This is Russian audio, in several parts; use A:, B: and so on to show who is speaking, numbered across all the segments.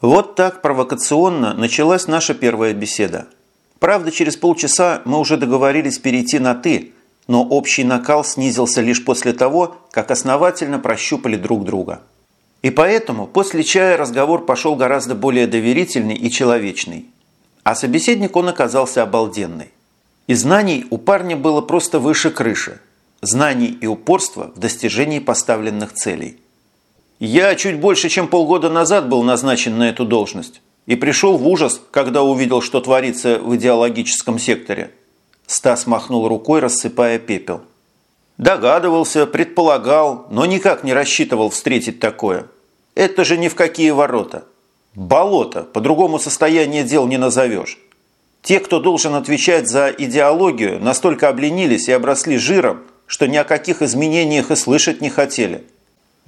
A: Вот так провокационно началась наша первая беседа. Правда, через полчаса мы уже договорились перейти на «ты», но общий накал снизился лишь после того, как основательно прощупали друг друга. И поэтому после чая разговор пошел гораздо более доверительный и человечный. А собеседник он оказался обалденный. И знаний у парня было просто выше крыши. Знаний и упорства в достижении поставленных целей. Я чуть больше, чем полгода назад был назначен на эту должность и пришел в ужас, когда увидел, что творится в идеологическом секторе. Стас махнул рукой, рассыпая пепел. Догадывался, предполагал, но никак не рассчитывал встретить такое. Это же ни в какие ворота. Болото, по-другому состояние дел не назовешь. Те, кто должен отвечать за идеологию, настолько обленились и обросли жиром, что ни о каких изменениях и слышать не хотели.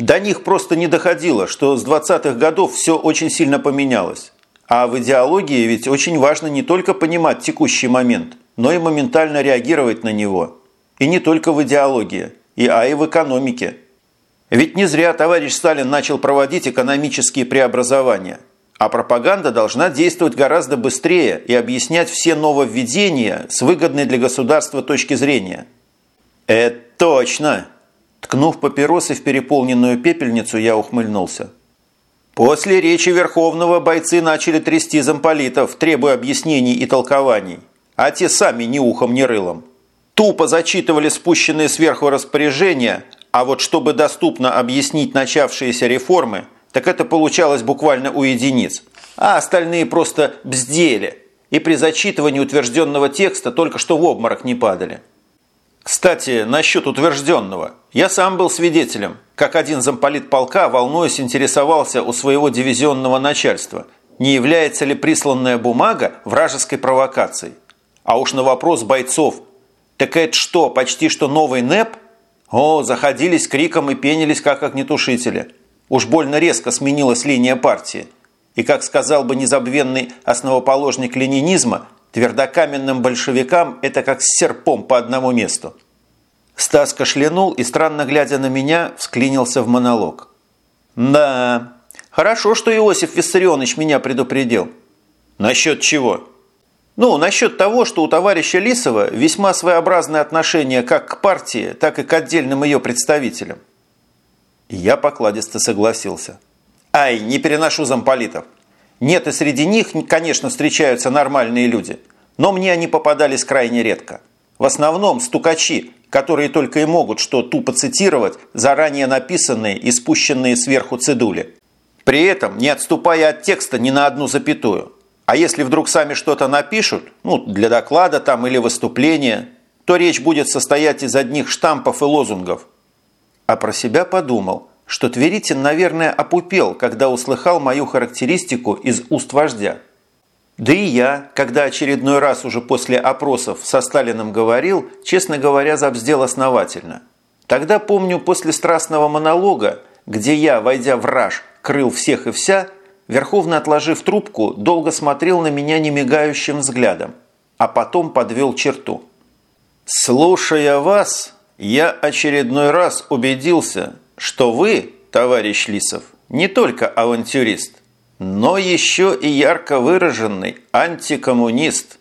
A: До них просто не доходило, что с 20-х годов все очень сильно поменялось. А в идеологии ведь очень важно не только понимать текущий момент, но и моментально реагировать на него. И не только в идеологии, и, а и в экономике. Ведь не зря товарищ Сталин начал проводить экономические преобразования. А пропаганда должна действовать гораздо быстрее и объяснять все нововведения с выгодной для государства точки зрения. «Это точно!» Ткнув папиросы в переполненную пепельницу, я ухмыльнулся. После речи Верховного бойцы начали трясти замполитов, требуя объяснений и толкований. А те сами ни ухом, ни рылом. Тупо зачитывали спущенные сверху распоряжения, а вот чтобы доступно объяснить начавшиеся реформы, так это получалось буквально у единиц. А остальные просто бздели. И при зачитывании утвержденного текста только что в обморок не падали. Кстати, насчет утвержденного. Я сам был свидетелем, как один замполит полка, волнуясь, интересовался у своего дивизионного начальства, не является ли присланная бумага вражеской провокацией. А уж на вопрос бойцов «Так это что, почти что новый НЭП?» О, заходились криком и пенились, как огнетушители. Уж больно резко сменилась линия партии. И, как сказал бы незабвенный основоположник ленинизма, Твердокаменным большевикам это как с серпом по одному месту. Стас кашлянул и, странно глядя на меня, всклинился в монолог. «Да, хорошо, что Иосиф Виссарионович меня предупредил». «Насчет чего?» «Ну, насчет того, что у товарища Лисова весьма своеобразное отношение как к партии, так и к отдельным ее представителям». я покладисто согласился. «Ай, не переношу замполитов. Нет, и среди них, конечно, встречаются нормальные люди, но мне они попадались крайне редко. В основном стукачи, которые только и могут что тупо цитировать заранее написанные и спущенные сверху цедули. При этом не отступая от текста ни на одну запятую. А если вдруг сами что-то напишут, ну, для доклада там или выступления, то речь будет состоять из одних штампов и лозунгов. А про себя подумал, что Тверитин, наверное, опупел, когда услыхал мою характеристику из уст вождя. Да и я, когда очередной раз уже после опросов со Сталиным говорил, честно говоря, забздел основательно. Тогда, помню, после страстного монолога, где я, войдя в раж, крыл всех и вся, Верховно отложив трубку, долго смотрел на меня немигающим взглядом, а потом подвел черту. «Слушая вас, я очередной раз убедился, что вы, товарищ Лисов, не только авантюрист, но еще и ярко выраженный антикоммунист.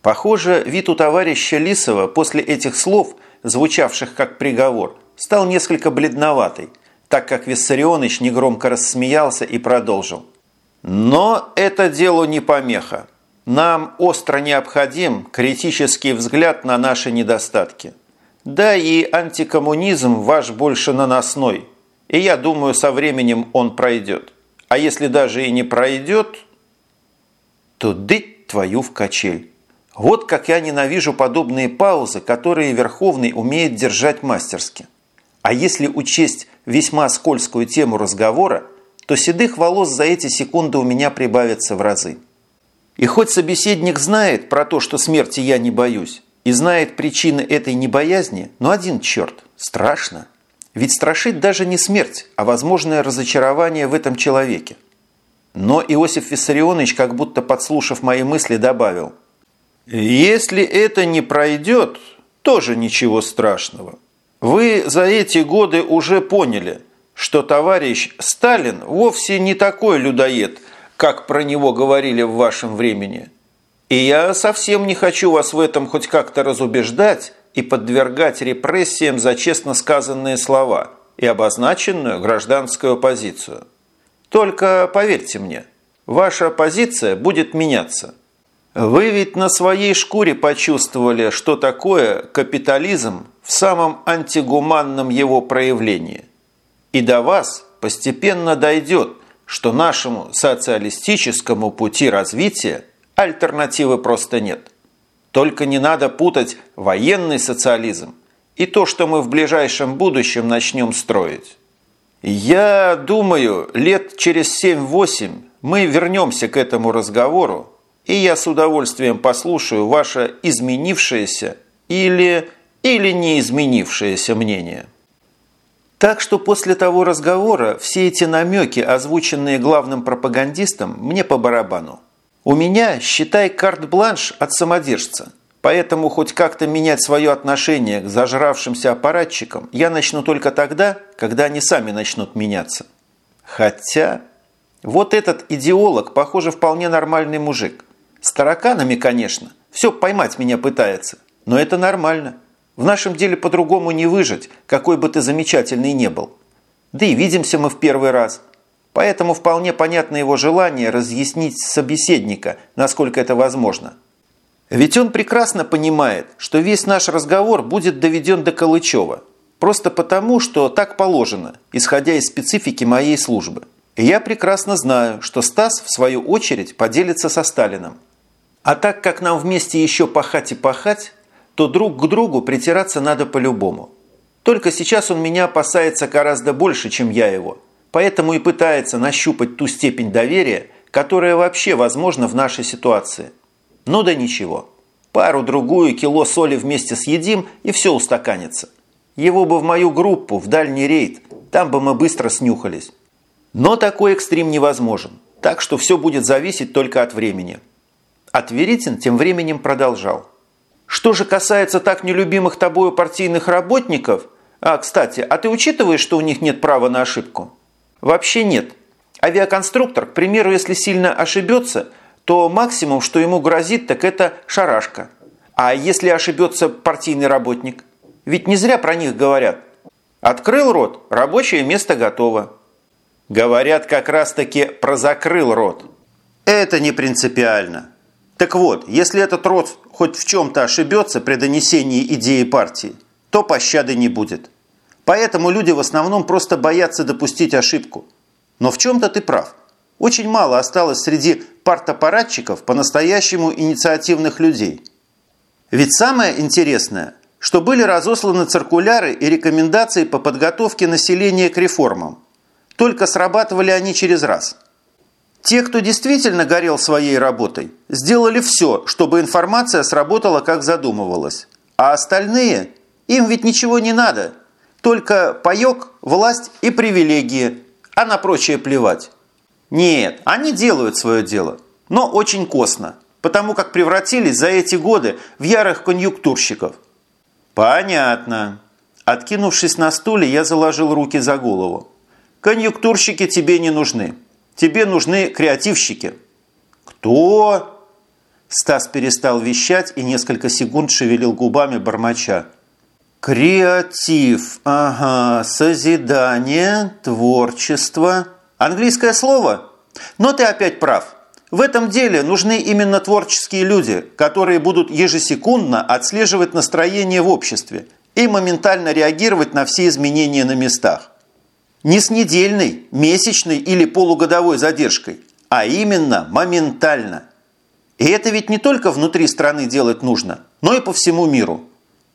A: Похоже, вид у товарища Лисова после этих слов, звучавших как приговор, стал несколько бледноватый, так как Виссарионович негромко рассмеялся и продолжил. Но это делу не помеха. Нам остро необходим критический взгляд на наши недостатки. Да и антикоммунизм ваш больше наносной, и я думаю, со временем он пройдет. А если даже и не пройдет, то дыть твою в качель. Вот как я ненавижу подобные паузы, которые Верховный умеет держать мастерски. А если учесть весьма скользкую тему разговора, то седых волос за эти секунды у меня прибавится в разы. И хоть собеседник знает про то, что смерти я не боюсь, и знает причины этой небоязни, но один черт – страшно. Ведь страшит даже не смерть, а возможное разочарование в этом человеке. Но Иосиф Виссарионович, как будто подслушав мои мысли, добавил. «Если это не пройдет, тоже ничего страшного. Вы за эти годы уже поняли, что товарищ Сталин вовсе не такой людоед, как про него говорили в вашем времени. И я совсем не хочу вас в этом хоть как-то разубеждать и подвергать репрессиям за честно сказанные слова и обозначенную гражданскую позицию. Только поверьте мне, ваша позиция будет меняться. Вы ведь на своей шкуре почувствовали, что такое капитализм в самом антигуманном его проявлении. И до вас постепенно дойдет, что нашему социалистическому пути развития альтернативы просто нет. Только не надо путать военный социализм и то, что мы в ближайшем будущем начнем строить. Я думаю, лет через 7-8 мы вернемся к этому разговору, и я с удовольствием послушаю ваше изменившееся или, или не изменившееся мнение. Так что после того разговора все эти намеки, озвученные главным пропагандистом, мне по барабану. У меня, считай, карт-бланш от самодержца. Поэтому хоть как-то менять свое отношение к зажравшимся аппаратчикам я начну только тогда, когда они сами начнут меняться. Хотя... Вот этот идеолог, похоже, вполне нормальный мужик. С тараканами, конечно. Все поймать меня пытается. Но это нормально. В нашем деле по-другому не выжить, какой бы ты замечательный не был. Да и видимся мы в первый раз. Поэтому вполне понятно его желание разъяснить собеседника, насколько это возможно. Ведь он прекрасно понимает, что весь наш разговор будет доведен до Калычева. Просто потому, что так положено, исходя из специфики моей службы. И я прекрасно знаю, что Стас, в свою очередь, поделится со Сталином. А так как нам вместе еще пахать и пахать, то друг к другу притираться надо по-любому. Только сейчас он меня опасается гораздо больше, чем я его. Поэтому и пытается нащупать ту степень доверия, которая вообще возможна в нашей ситуации – ну да ничего. Пару-другую кило соли вместе съедим, и все устаканится. Его бы в мою группу, в дальний рейд, там бы мы быстро снюхались. Но такой экстрим невозможен, так что все будет зависеть только от времени. Отверитин тем временем продолжал. Что же касается так нелюбимых тобою партийных работников, а, кстати, а ты учитываешь, что у них нет права на ошибку? Вообще нет. Авиаконструктор, к примеру, если сильно ошибется – то максимум, что ему грозит, так это шарашка. А если ошибется партийный работник? Ведь не зря про них говорят. Открыл рот, рабочее место готово. Говорят как раз-таки про закрыл рот. Это не принципиально. Так вот, если этот рот хоть в чем-то ошибется при донесении идеи партии, то пощады не будет. Поэтому люди в основном просто боятся допустить ошибку. Но в чем-то ты прав. Очень мало осталось среди партаппаратчиков по-настоящему инициативных людей. Ведь самое интересное, что были разосланы циркуляры и рекомендации по подготовке населения к реформам. Только срабатывали они через раз. Те, кто действительно горел своей работой, сделали все, чтобы информация сработала, как задумывалось. А остальные, им ведь ничего не надо. Только паек, власть и привилегии, а на прочее плевать. Нет, они делают свое дело, но очень косно, потому как превратились за эти годы в ярых конъюнктурщиков. Понятно. Откинувшись на стуле, я заложил руки за голову. Конъюнктурщики тебе не нужны. Тебе нужны креативщики. Кто? Стас перестал вещать и несколько секунд шевелил губами бормоча. Креатив, ага, созидание, творчество – Английское слово? Но ты опять прав. В этом деле нужны именно творческие люди, которые будут ежесекундно отслеживать настроение в обществе и моментально реагировать на все изменения на местах. Не с недельной, месячной или полугодовой задержкой, а именно моментально. И это ведь не только внутри страны делать нужно, но и по всему миру.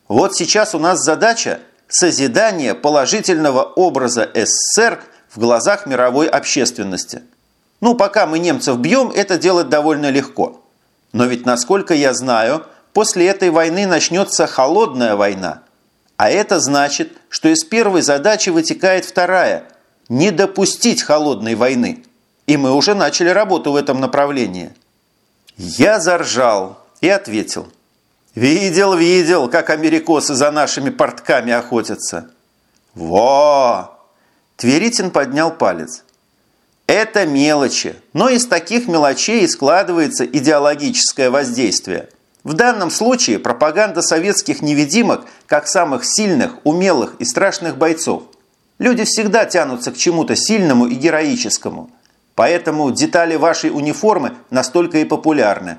A: Вот сейчас у нас задача – созидание положительного образа СССР – в глазах мировой общественности. Ну, пока мы немцев бьем, это делать довольно легко. Но ведь, насколько я знаю, после этой войны начнется холодная война. А это значит, что из первой задачи вытекает вторая – не допустить холодной войны. И мы уже начали работу в этом направлении. Я заржал и ответил. Видел, видел, как америкосы за нашими портками охотятся. Во! Тверитин поднял палец. Это мелочи, но из таких мелочей и складывается идеологическое воздействие. В данном случае пропаганда советских невидимок как самых сильных, умелых и страшных бойцов. Люди всегда тянутся к чему-то сильному и героическому. Поэтому детали вашей униформы настолько и популярны.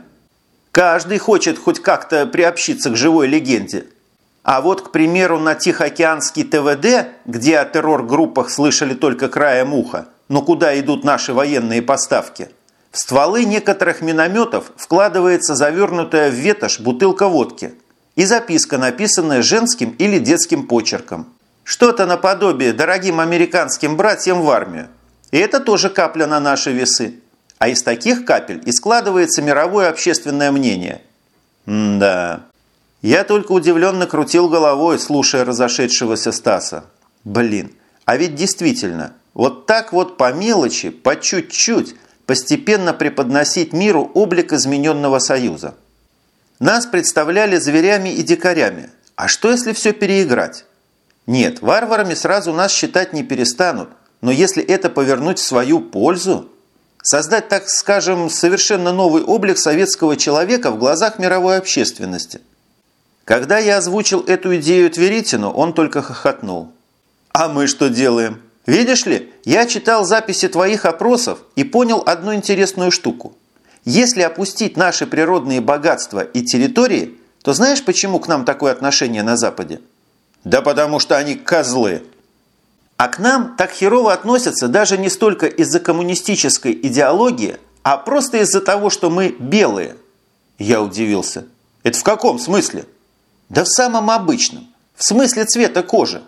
A: Каждый хочет хоть как-то приобщиться к живой легенде. А вот, к примеру, на Тихоокеанский ТВД, где о террор-группах слышали только краем уха, но куда идут наши военные поставки, в стволы некоторых минометов вкладывается завернутая в ветошь бутылка водки и записка, написанная женским или детским почерком. Что-то наподобие дорогим американским братьям в армию. И это тоже капля на наши весы. А из таких капель и складывается мировое общественное мнение. М да. Я только удивленно крутил головой, слушая разошедшегося Стаса. Блин, а ведь действительно, вот так вот по мелочи, по чуть-чуть, постепенно преподносить миру облик измененного союза. Нас представляли зверями и дикарями. А что, если все переиграть? Нет, варварами сразу нас считать не перестанут. Но если это повернуть в свою пользу, создать, так скажем, совершенно новый облик советского человека в глазах мировой общественности. Когда я озвучил эту идею Тверитину, он только хохотнул. А мы что делаем? Видишь ли, я читал записи твоих опросов и понял одну интересную штуку. Если опустить наши природные богатства и территории, то знаешь, почему к нам такое отношение на Западе? Да потому что они козлы. А к нам так херово относятся даже не столько из-за коммунистической идеологии, а просто из-за того, что мы белые. Я удивился. Это в каком смысле? Да в самом обычном. В смысле цвета кожи.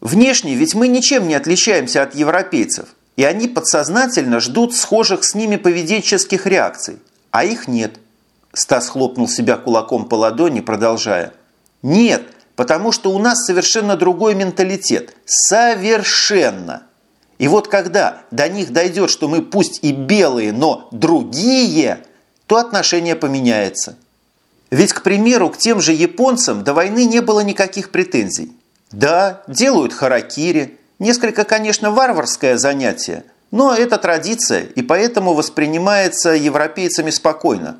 A: Внешне ведь мы ничем не отличаемся от европейцев, и они подсознательно ждут схожих с ними поведенческих реакций, а их нет. Стас хлопнул себя кулаком по ладони, продолжая. Нет, Потому что у нас совершенно другой менталитет. Совершенно. И вот когда до них дойдет, что мы пусть и белые, но другие, то отношение поменяется. Ведь, к примеру, к тем же японцам до войны не было никаких претензий. Да, делают харакири. Несколько, конечно, варварское занятие, но это традиция и поэтому воспринимается европейцами спокойно.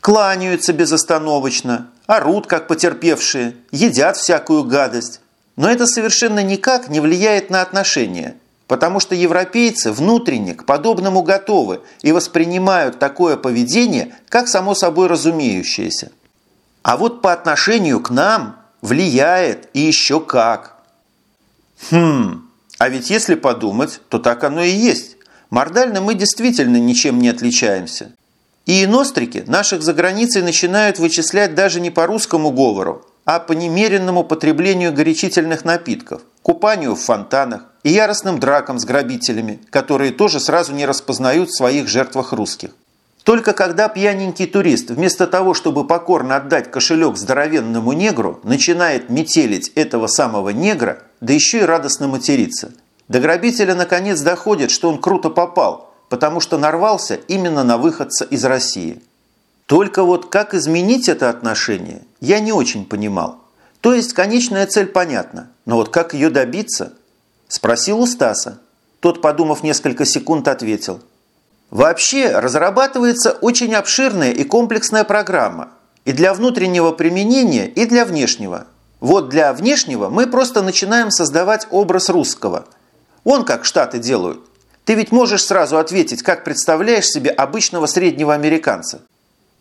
A: Кланяются безостановочно, орут, как потерпевшие, едят всякую гадость. Но это совершенно никак не влияет на отношения, потому что европейцы внутренне к подобному готовы и воспринимают такое поведение как само собой разумеющееся. А вот по отношению к нам влияет и еще как. Хм, а ведь если подумать, то так оно и есть. Мордально мы действительно ничем не отличаемся. И инострики наших за границей начинают вычислять даже не по русскому говору, а по немеренному потреблению горячительных напитков, купанию в фонтанах и яростным дракам с грабителями, которые тоже сразу не распознают в своих жертвах русских. Только когда пьяненький турист вместо того, чтобы покорно отдать кошелек здоровенному негру, начинает метелить этого самого негра, да еще и радостно материться. До грабителя наконец доходит, что он круто попал – потому что нарвался именно на выходца из России. Только вот как изменить это отношение, я не очень понимал. То есть конечная цель понятна, но вот как ее добиться? Спросил у Стаса. Тот, подумав несколько секунд, ответил. Вообще разрабатывается очень обширная и комплексная программа. И для внутреннего применения, и для внешнего. Вот для внешнего мы просто начинаем создавать образ русского. Он как Штаты делают – ты ведь можешь сразу ответить, как представляешь себе обычного среднего американца?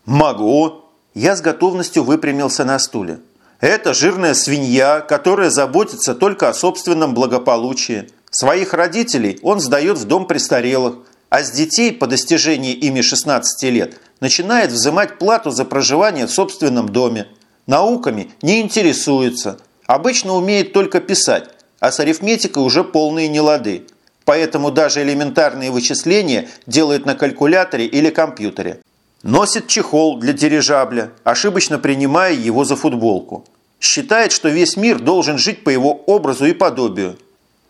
A: Могу. Я с готовностью выпрямился на стуле. Это жирная свинья, которая заботится только о собственном благополучии. Своих родителей он сдает в дом престарелых, а с детей по достижении ими 16 лет начинает взимать плату за проживание в собственном доме. Науками не интересуется. Обычно умеет только писать, а с арифметикой уже полные нелады. Поэтому даже элементарные вычисления делает на калькуляторе или компьютере. Носит чехол для дирижабля, ошибочно принимая его за футболку. Считает, что весь мир должен жить по его образу и подобию.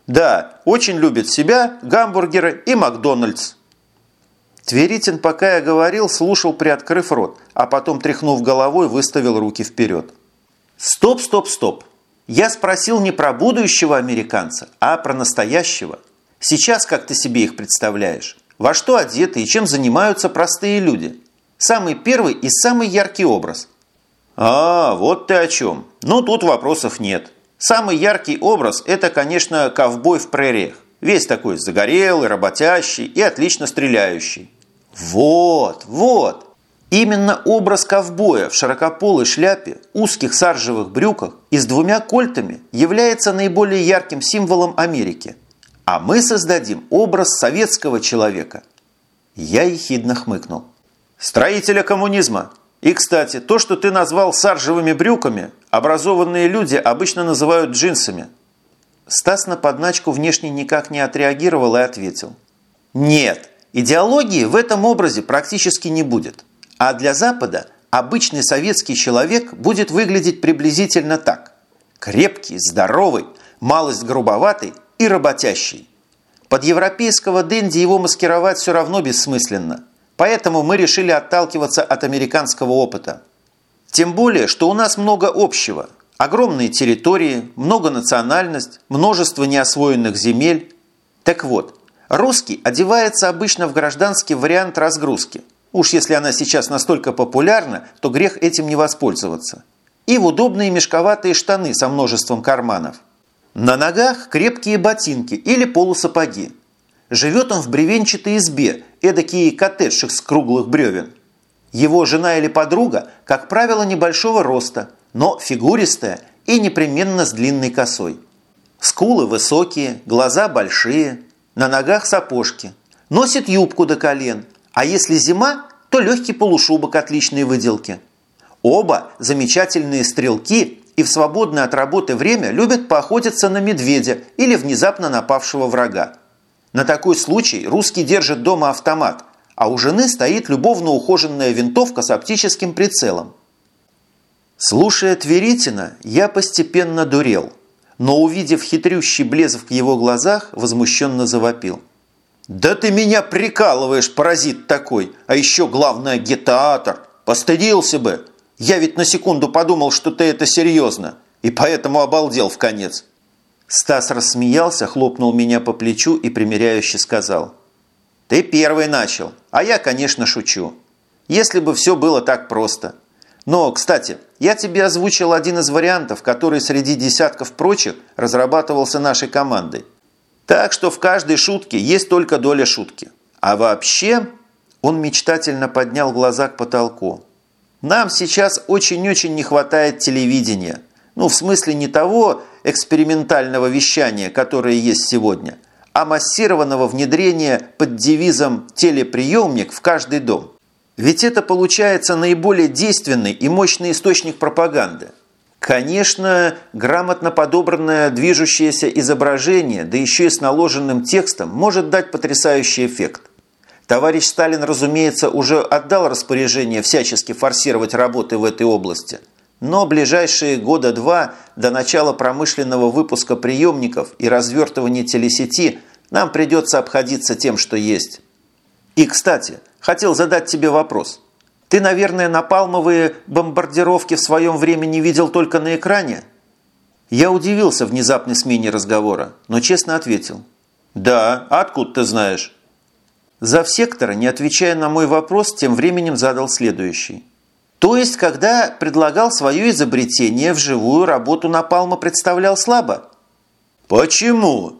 A: Да, очень любит себя, гамбургеры и Макдональдс. Тверитин, пока я говорил, слушал, приоткрыв рот, а потом, тряхнув головой, выставил руки вперед. Стоп, стоп, стоп. Я спросил не про будущего американца, а про настоящего – Сейчас как ты себе их представляешь? Во что одеты и чем занимаются простые люди? Самый первый и самый яркий образ. А, вот ты о чем. Ну, тут вопросов нет. Самый яркий образ – это, конечно, ковбой в прериях. Весь такой загорелый, работящий и отлично стреляющий. Вот, вот. Именно образ ковбоя в широкополой шляпе, узких саржевых брюках и с двумя кольтами является наиболее ярким символом Америки. А мы создадим образ советского человека. Я ехидно хмыкнул. Строителя коммунизма. И, кстати, то, что ты назвал саржевыми брюками, образованные люди обычно называют джинсами. Стас на подначку внешне никак не отреагировал и ответил. Нет, идеологии в этом образе практически не будет. А для Запада обычный советский человек будет выглядеть приблизительно так. Крепкий, здоровый, малость грубоватый и работящий. Под европейского денди его маскировать все равно бессмысленно. Поэтому мы решили отталкиваться от американского опыта. Тем более, что у нас много общего. Огромные территории, многонациональность, множество неосвоенных земель. Так вот, русский одевается обычно в гражданский вариант разгрузки – Уж если она сейчас настолько популярна, то грех этим не воспользоваться. И в удобные мешковатые штаны со множеством карманов. На ногах крепкие ботинки или полусапоги. Живет он в бревенчатой избе, эдакий коттедж с круглых бревен. Его жена или подруга, как правило, небольшого роста, но фигуристая и непременно с длинной косой. Скулы высокие, глаза большие, на ногах сапожки. Носит юбку до колен – а если зима, то легкий полушубок отличной выделки. Оба замечательные стрелки и в свободное от работы время любят поохотиться на медведя или внезапно напавшего врага. На такой случай русский держит дома автомат, а у жены стоит любовно ухоженная винтовка с оптическим прицелом. Слушая Тверитина, я постепенно дурел, но увидев хитрющий блеск в его глазах, возмущенно завопил – «Да ты меня прикалываешь, паразит такой! А еще главное, агитатор! Постыдился бы! Я ведь на секунду подумал, что ты это серьезно, и поэтому обалдел в конец!» Стас рассмеялся, хлопнул меня по плечу и примиряюще сказал. «Ты первый начал, а я, конечно, шучу. Если бы все было так просто. Но, кстати, я тебе озвучил один из вариантов, который среди десятков прочих разрабатывался нашей командой. Так что в каждой шутке есть только доля шутки. А вообще, он мечтательно поднял глаза к потолку. Нам сейчас очень-очень не хватает телевидения. Ну, в смысле не того экспериментального вещания, которое есть сегодня, а массированного внедрения под девизом «телеприемник в каждый дом». Ведь это получается наиболее действенный и мощный источник пропаганды – Конечно, грамотно подобранное движущееся изображение, да еще и с наложенным текстом, может дать потрясающий эффект. Товарищ Сталин, разумеется, уже отдал распоряжение всячески форсировать работы в этой области. Но ближайшие года два до начала промышленного выпуска приемников и развертывания телесети нам придется обходиться тем, что есть. И, кстати, хотел задать тебе вопрос – ты, наверное, напалмовые бомбардировки в своем времени видел только на экране?» Я удивился внезапной смене разговора, но честно ответил. «Да, а откуда ты знаешь?» Зав сектора, не отвечая на мой вопрос, тем временем задал следующий. То есть, когда предлагал свое изобретение, вживую работу Напалма представлял слабо? Почему?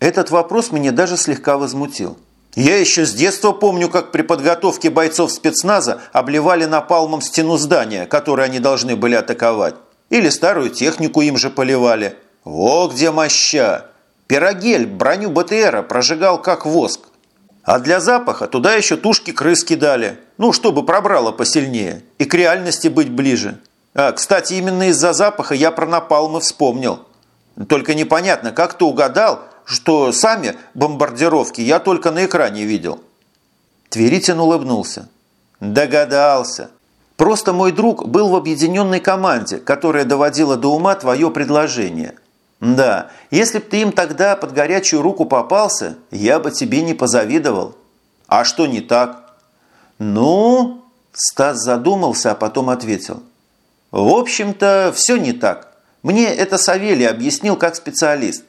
A: Этот вопрос меня даже слегка возмутил. Я еще с детства помню, как при подготовке бойцов спецназа обливали напалмом стену здания, которое они должны были атаковать. Или старую технику им же поливали. О, где моща! Пирогель броню БТРа прожигал как воск. А для запаха туда еще тушки крыс кидали. Ну, чтобы пробрало посильнее. И к реальности быть ближе. А, кстати, именно из-за запаха я про напалмы вспомнил. Только непонятно, как ты угадал, что сами бомбардировки я только на экране видел». Тверитин улыбнулся. «Догадался. Просто мой друг был в объединенной команде, которая доводила до ума твое предложение. Да, если б ты им тогда под горячую руку попался, я бы тебе не позавидовал. А что не так?» «Ну...» Стас задумался, а потом ответил. «В общем-то, все не так. Мне это Савелий объяснил как специалист.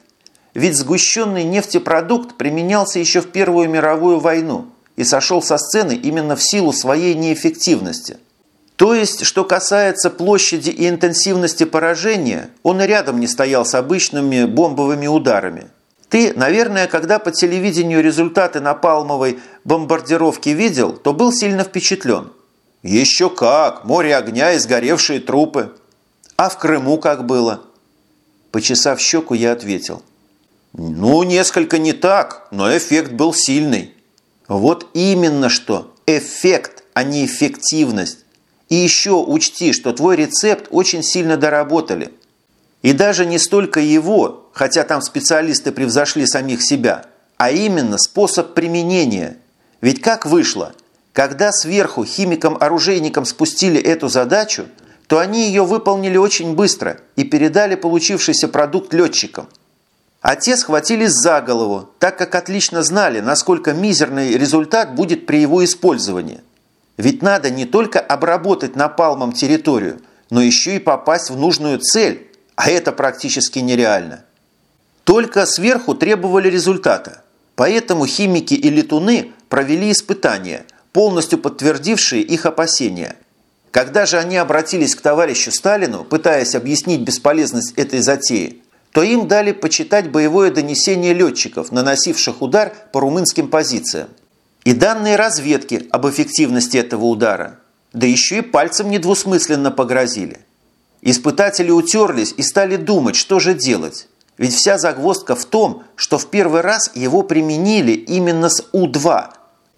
A: Ведь сгущенный нефтепродукт применялся еще в Первую мировую войну и сошел со сцены именно в силу своей неэффективности. То есть, что касается площади и интенсивности поражения, он и рядом не стоял с обычными бомбовыми ударами. Ты, наверное, когда по телевидению результаты напалмовой бомбардировки видел, то был сильно впечатлен. Еще как! Море огня и сгоревшие трупы. А в Крыму как было? Почесав щеку, я ответил. Ну, несколько не так, но эффект был сильный. Вот именно что. Эффект, а не эффективность. И еще учти, что твой рецепт очень сильно доработали. И даже не столько его, хотя там специалисты превзошли самих себя, а именно способ применения. Ведь как вышло? Когда сверху химикам-оружейникам спустили эту задачу, то они ее выполнили очень быстро и передали получившийся продукт летчикам. А те схватились за голову, так как отлично знали, насколько мизерный результат будет при его использовании. Ведь надо не только обработать напалмом территорию, но еще и попасть в нужную цель, а это практически нереально. Только сверху требовали результата, поэтому химики и летуны провели испытания, полностью подтвердившие их опасения. Когда же они обратились к товарищу Сталину, пытаясь объяснить бесполезность этой затеи, то им дали почитать боевое донесение летчиков, наносивших удар по румынским позициям. И данные разведки об эффективности этого удара. Да еще и пальцем недвусмысленно погрозили. Испытатели утерлись и стали думать, что же делать. Ведь вся загвоздка в том, что в первый раз его применили именно с У-2.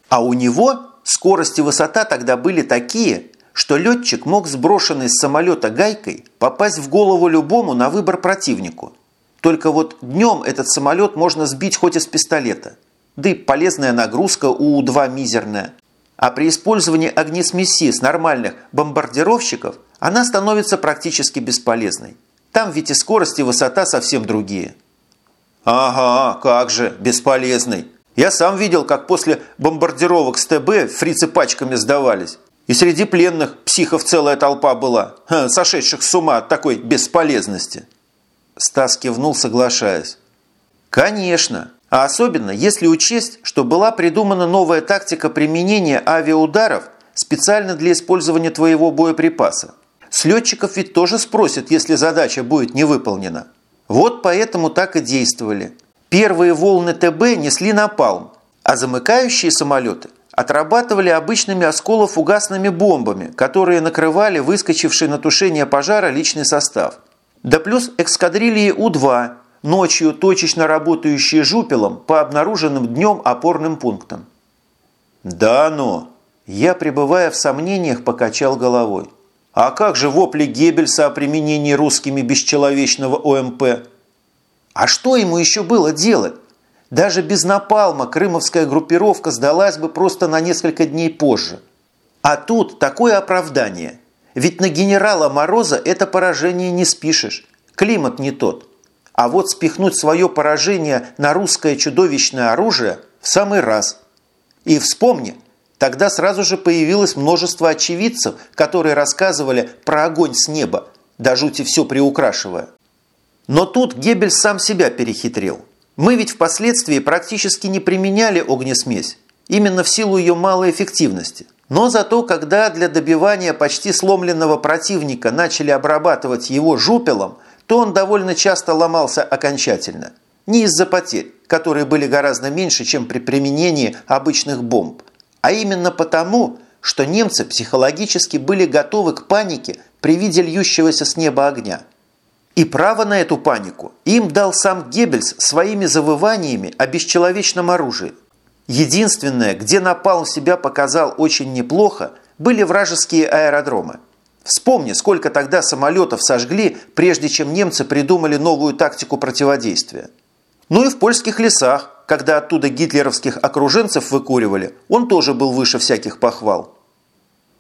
A: А у него скорость и высота тогда были такие, что летчик мог сброшенный с самолета гайкой попасть в голову любому на выбор противнику. Только вот днем этот самолет можно сбить хоть из пистолета. Да и полезная нагрузка у У-2 мизерная. А при использовании огнесмеси с нормальных бомбардировщиков она становится практически бесполезной. Там ведь и скорость, и высота совсем другие. Ага, как же, бесполезный. Я сам видел, как после бомбардировок с ТБ фрицы пачками сдавались. И среди пленных психов целая толпа была, сошедших с ума от такой бесполезности. Стас кивнул, соглашаясь. Конечно, а особенно если учесть, что была придумана новая тактика применения авиаударов специально для использования твоего боеприпаса. С летчиков ведь тоже спросят, если задача будет не выполнена. Вот поэтому так и действовали. Первые волны ТБ несли напалм, а замыкающие самолеты отрабатывали обычными осколофугасными бомбами, которые накрывали выскочивший на тушение пожара личный состав – да плюс эскадрильи У-2, ночью точечно работающие жупелом по обнаруженным днем опорным пунктам. Да ну! Я, пребывая в сомнениях, покачал головой. А как же вопли Геббельса о применении русскими бесчеловечного ОМП? А что ему еще было делать? Даже без напалма крымовская группировка сдалась бы просто на несколько дней позже. А тут такое оправдание. Ведь на генерала Мороза это поражение не спишешь. Климат не тот. А вот спихнуть свое поражение на русское чудовищное оружие в самый раз. И вспомни, тогда сразу же появилось множество очевидцев, которые рассказывали про огонь с неба, до жути все приукрашивая. Но тут Геббель сам себя перехитрил. Мы ведь впоследствии практически не применяли огнесмесь, именно в силу ее малой эффективности – но зато, когда для добивания почти сломленного противника начали обрабатывать его жупелом, то он довольно часто ломался окончательно. Не из-за потерь, которые были гораздо меньше, чем при применении обычных бомб, а именно потому, что немцы психологически были готовы к панике при виде льющегося с неба огня. И право на эту панику им дал сам Геббельс своими завываниями о бесчеловечном оружии – Единственное, где напалм себя показал очень неплохо, были вражеские аэродромы. Вспомни, сколько тогда самолетов сожгли, прежде чем немцы придумали новую тактику противодействия. Ну и в польских лесах, когда оттуда гитлеровских окруженцев выкуривали, он тоже был выше всяких похвал.